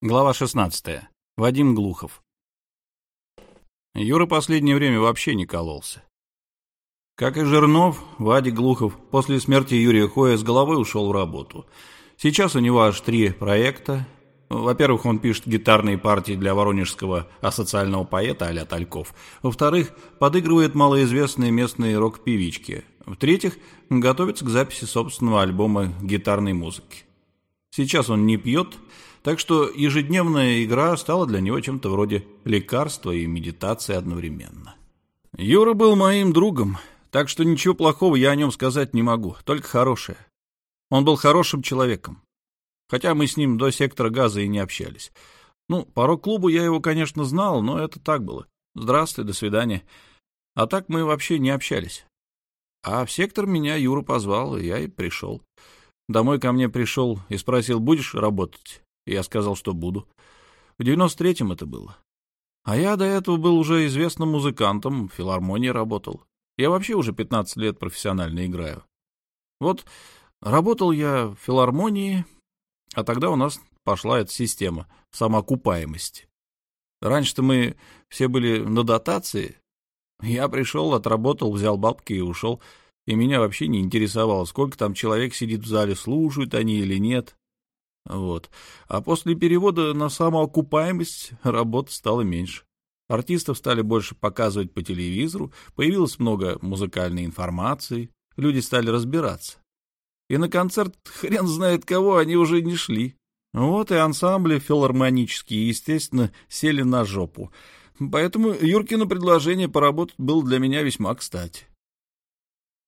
Глава 16. Вадим Глухов. Юра последнее время вообще не кололся. Как и Жирнов, Вадик Глухов после смерти Юрия Хоя с головой ушел в работу. Сейчас у него аж три проекта. Во-первых, он пишет гитарные партии для воронежского асоциального поэта а Тальков. Во-вторых, подыгрывает малоизвестные местные рок-певички. В-третьих, готовится к записи собственного альбома гитарной музыки. Сейчас он не пьет, так что ежедневная игра стала для него чем-то вроде лекарства и медитации одновременно. Юра был моим другом, так что ничего плохого я о нем сказать не могу, только хорошее. Он был хорошим человеком. Хотя мы с ним до сектора газа и не общались. Ну, по рок-клубу я его, конечно, знал, но это так было. Здравствуй, до свидания. А так мы вообще не общались. А в сектор меня Юра позвал, и я и пришел. Домой ко мне пришел и спросил, будешь работать? Я сказал, что буду. В девяносто третьем это было. А я до этого был уже известным музыкантом, в филармонии работал. Я вообще уже 15 лет профессионально играю. Вот работал я в филармонии, а тогда у нас пошла эта система самоокупаемости. Раньше-то мы все были на дотации. Я пришел, отработал, взял бабки и ушел. И меня вообще не интересовало, сколько там человек сидит в зале, слушают они или нет. Вот. А после перевода на самоокупаемость работы стало меньше. Артистов стали больше показывать по телевизору, появилось много музыкальной информации, люди стали разбираться. И на концерт хрен знает кого они уже не шли. Вот и ансамбли филармонические, естественно, сели на жопу. Поэтому Юркино предложение поработать было для меня весьма кстати.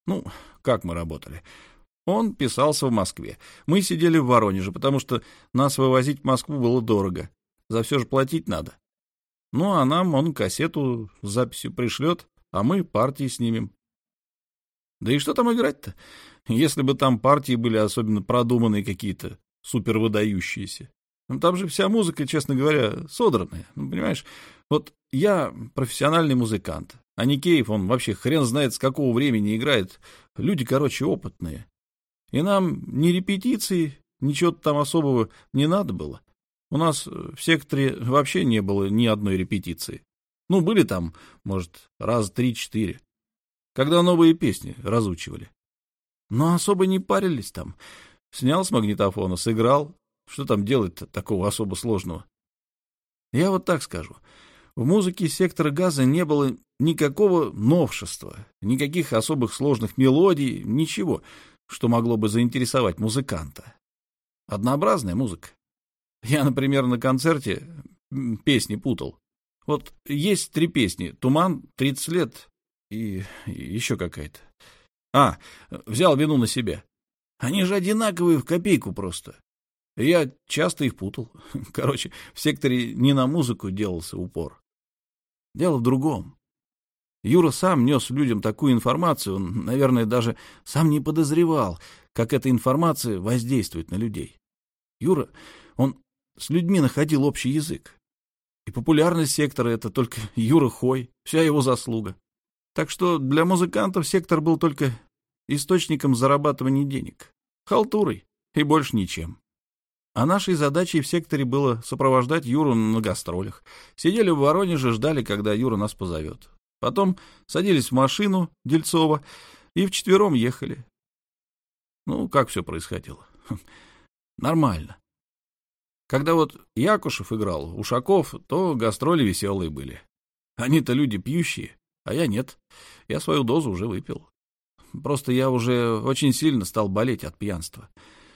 Ну, как мы работали? Он писался в Москве. Мы сидели в Воронеже, потому что нас вывозить в Москву было дорого. За все же платить надо. Ну, а нам он кассету с записью пришлет, а мы партии снимем. Да и что там играть-то? Если бы там партии были особенно продуманные какие-то, супер выдающиеся. Ну, там же вся музыка, честно говоря, содранная. Ну, понимаешь, вот я профессиональный музыкант, а Никеев, он вообще хрен знает, с какого времени играет. Люди, короче, опытные. И нам ни репетиции, ничего там особого не надо было. У нас в секторе вообще не было ни одной репетиции. Ну, были там, может, раз три-четыре. Когда новые песни разучивали. Но особо не парились там. Снял с магнитофона, сыграл. Что там делать-то такого особо сложного? Я вот так скажу. В музыке сектора газа не было никакого новшества, никаких особых сложных мелодий, ничего что могло бы заинтересовать музыканта. Однообразная музыка. Я, например, на концерте песни путал. Вот есть три песни. «Туман», «30 лет» и, еще какая-то. А, взял вину на себя. Они же одинаковые в копейку просто. Я часто их путал. Короче, в секторе не на музыку делался упор. Дело в другом. Юра сам нес людям такую информацию, он, наверное, даже сам не подозревал, как эта информация воздействует на людей. Юра, он с людьми находил общий язык. И популярность сектора — это только Юра Хой, вся его заслуга. Так что для музыкантов сектор был только источником зарабатывания денег, халтурой и больше ничем. А нашей задачей в секторе было сопровождать Юру на гастролях. Сидели в Воронеже, ждали, когда Юра нас позовет. Потом садились в машину Дельцова и вчетвером ехали. Ну, как все происходило? Нормально. Когда вот Якушев играл, Ушаков, то гастроли веселые были. Они-то люди пьющие, а я нет. Я свою дозу уже выпил. Просто я уже очень сильно стал болеть от пьянства.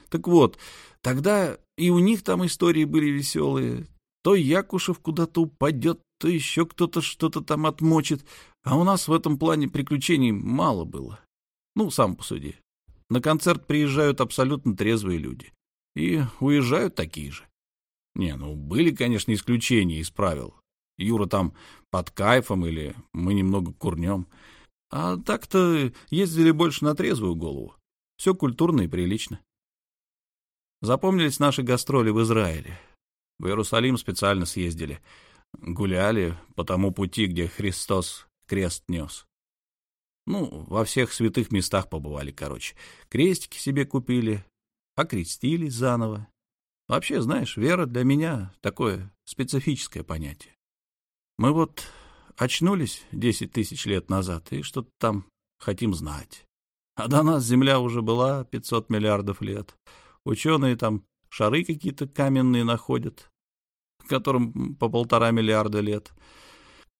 Так вот, тогда и у них там истории были веселые. То Якушев куда-то упадет, то еще кто-то что-то там отмочит, а у нас в этом плане приключений мало было. Ну, сам посуди. На концерт приезжают абсолютно трезвые люди. И уезжают такие же. Не, ну, были, конечно, исключения из правил. Юра там под кайфом или мы немного курнем. А так-то ездили больше на трезвую голову. Все культурно и прилично. Запомнились наши гастроли в Израиле. В Иерусалим специально съездили гуляли по тому пути, где Христос крест нес. Ну, во всех святых местах побывали, короче. Крестики себе купили, окрестились заново. Вообще, знаешь, вера для меня такое специфическое понятие. Мы вот очнулись десять тысяч лет назад и что-то там хотим знать. А до нас Земля уже была пятьсот миллиардов лет. Ученые там шары какие-то каменные находят, которым по полтора миллиарда лет.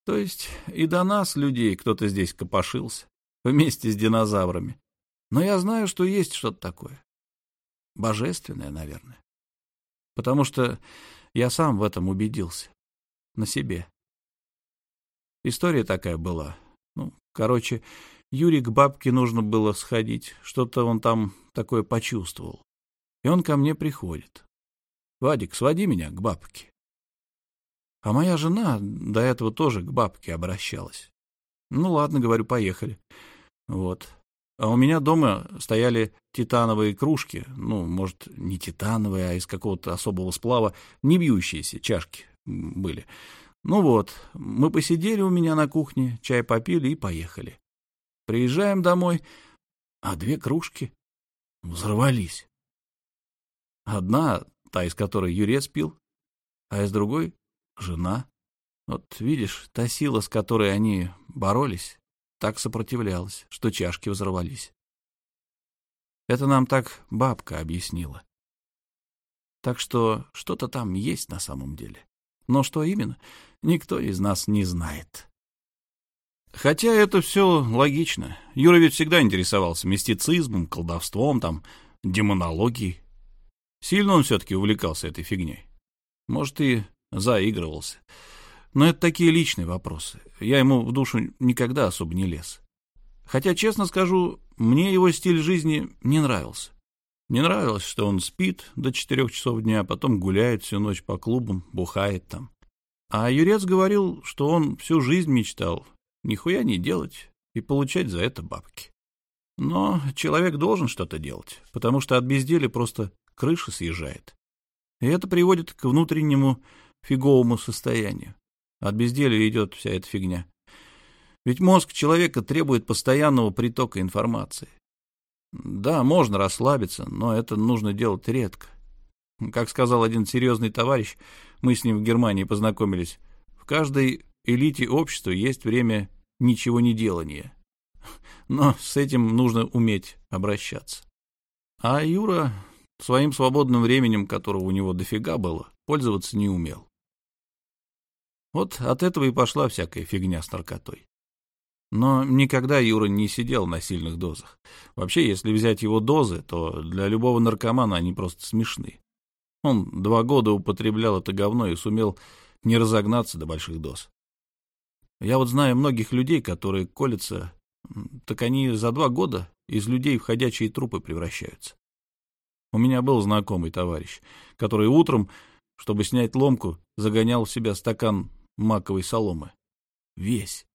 То есть и до нас, людей, кто-то здесь копошился, вместе с динозаврами. Но я знаю, что есть что-то такое. Божественное, наверное. Потому что я сам в этом убедился. На себе. История такая была. Ну, короче, Юре к бабке нужно было сходить. Что-то он там такое почувствовал. И он ко мне приходит. «Вадик, своди меня к бабке». А моя жена до этого тоже к бабке обращалась. Ну ладно, говорю, поехали. Вот. А у меня дома стояли титановые кружки, ну, может, не титановые, а из какого-то особого сплава, не бьющиеся чашки были. Ну вот, мы посидели у меня на кухне, чай попили и поехали. Приезжаем домой, а две кружки взорвались. Одна, та, из которой Юрец пил, а из другой — жена. Вот видишь, та сила, с которой они боролись, так сопротивлялась, что чашки взорвались. Это нам так бабка объяснила. Так что что-то там есть на самом деле. Но что именно, никто из нас не знает. Хотя это все логично. Юра ведь всегда интересовался мистицизмом, колдовством, там, демонологией. Сильно он все-таки увлекался этой фигней. Может, и заигрывался. Но это такие личные вопросы. Я ему в душу никогда особо не лез. Хотя, честно скажу, мне его стиль жизни не нравился. Не нравилось, что он спит до четырех часов дня, потом гуляет всю ночь по клубам, бухает там. А Юрец говорил, что он всю жизнь мечтал нихуя не делать и получать за это бабки. Но человек должен что-то делать, потому что от безделия просто крыша съезжает. И это приводит к внутреннему фиговому состоянию. От безделия идет вся эта фигня. Ведь мозг человека требует постоянного притока информации. Да, можно расслабиться, но это нужно делать редко. Как сказал один серьезный товарищ, мы с ним в Германии познакомились, в каждой элите общества есть время ничего не делания. Но с этим нужно уметь обращаться. А Юра своим свободным временем, которого у него дофига было, пользоваться не умел. Вот от этого и пошла всякая фигня с наркотой. Но никогда Юра не сидел на сильных дозах. Вообще, если взять его дозы, то для любого наркомана они просто смешны. Он два года употреблял это говно и сумел не разогнаться до больших доз. Я вот знаю многих людей, которые колятся, так они за два года из людей в ходячие трупы превращаются. У меня был знакомый товарищ, который утром, чтобы снять ломку, загонял в себя стакан маковой соломы. Весь.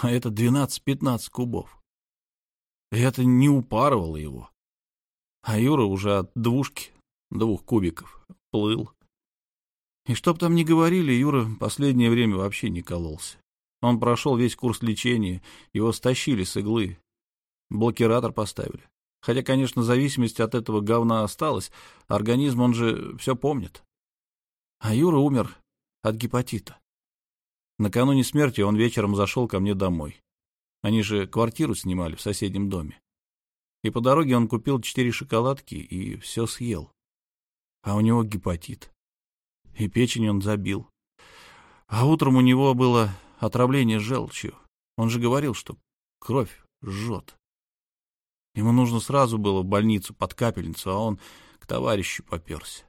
А это 12-15 кубов. Это не упарывало его. А Юра уже от двушки, двух кубиков, плыл. И чтоб там ни говорили, Юра последнее время вообще не кололся. Он прошел весь курс лечения, его стащили с иглы. Блокиратор поставили. Хотя, конечно, зависимость от этого говна осталась, организм, он же все помнит. А Юра умер от гепатита. Накануне смерти он вечером зашел ко мне домой. Они же квартиру снимали в соседнем доме. И по дороге он купил четыре шоколадки и все съел. А у него гепатит. И печень он забил. А утром у него было отравление желчью. Он же говорил, что кровь жжет. Ему нужно сразу было в больницу под капельницу, а он к товарищу поперся.